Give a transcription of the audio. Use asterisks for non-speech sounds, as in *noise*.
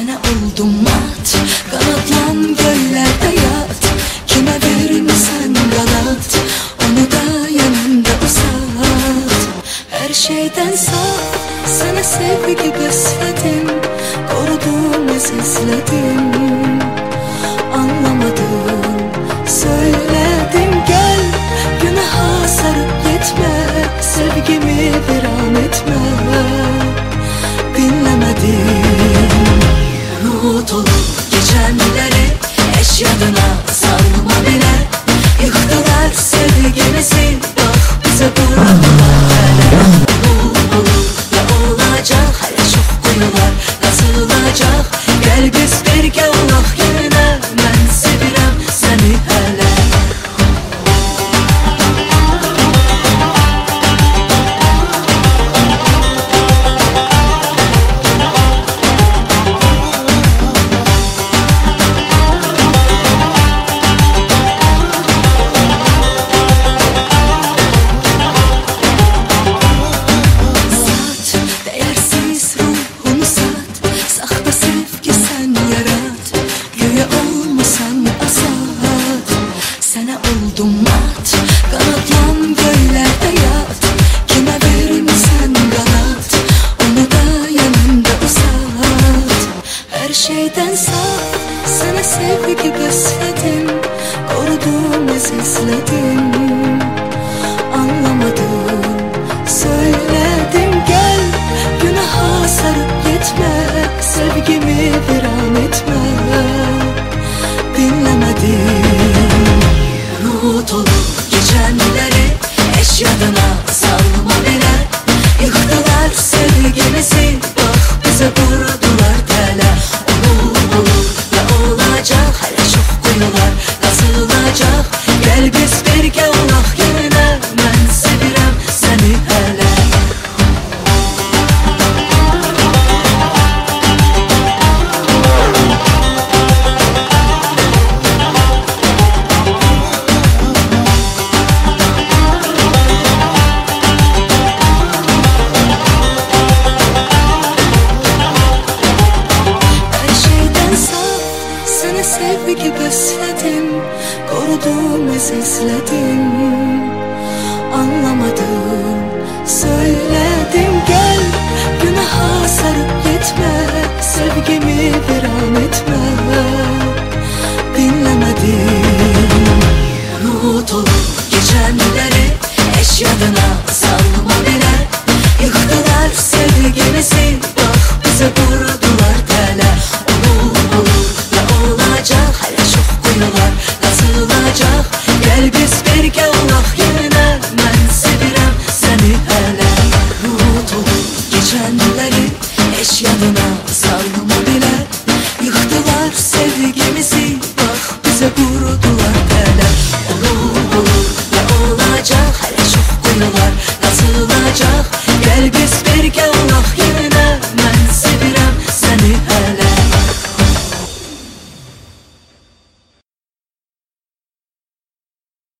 Sana oldum mat. Kanatlan göllerde yat. Kime verirsen kanat Onu da yanında uzat. Her şeyden saf Sana sevgi besledim Korudum ve sesledim. Anlamadım Söyledim gel Günaha sarıp yetme. Sevgimi veran etme. Ja. *laughs* sevgi besledim Korudum ezizledim Gel Korudum ezizledim Gel biz bir gel nah ben sevirem seni hele. Bulut geçenleri eş yanına sarma bile. Yıktılar sevgi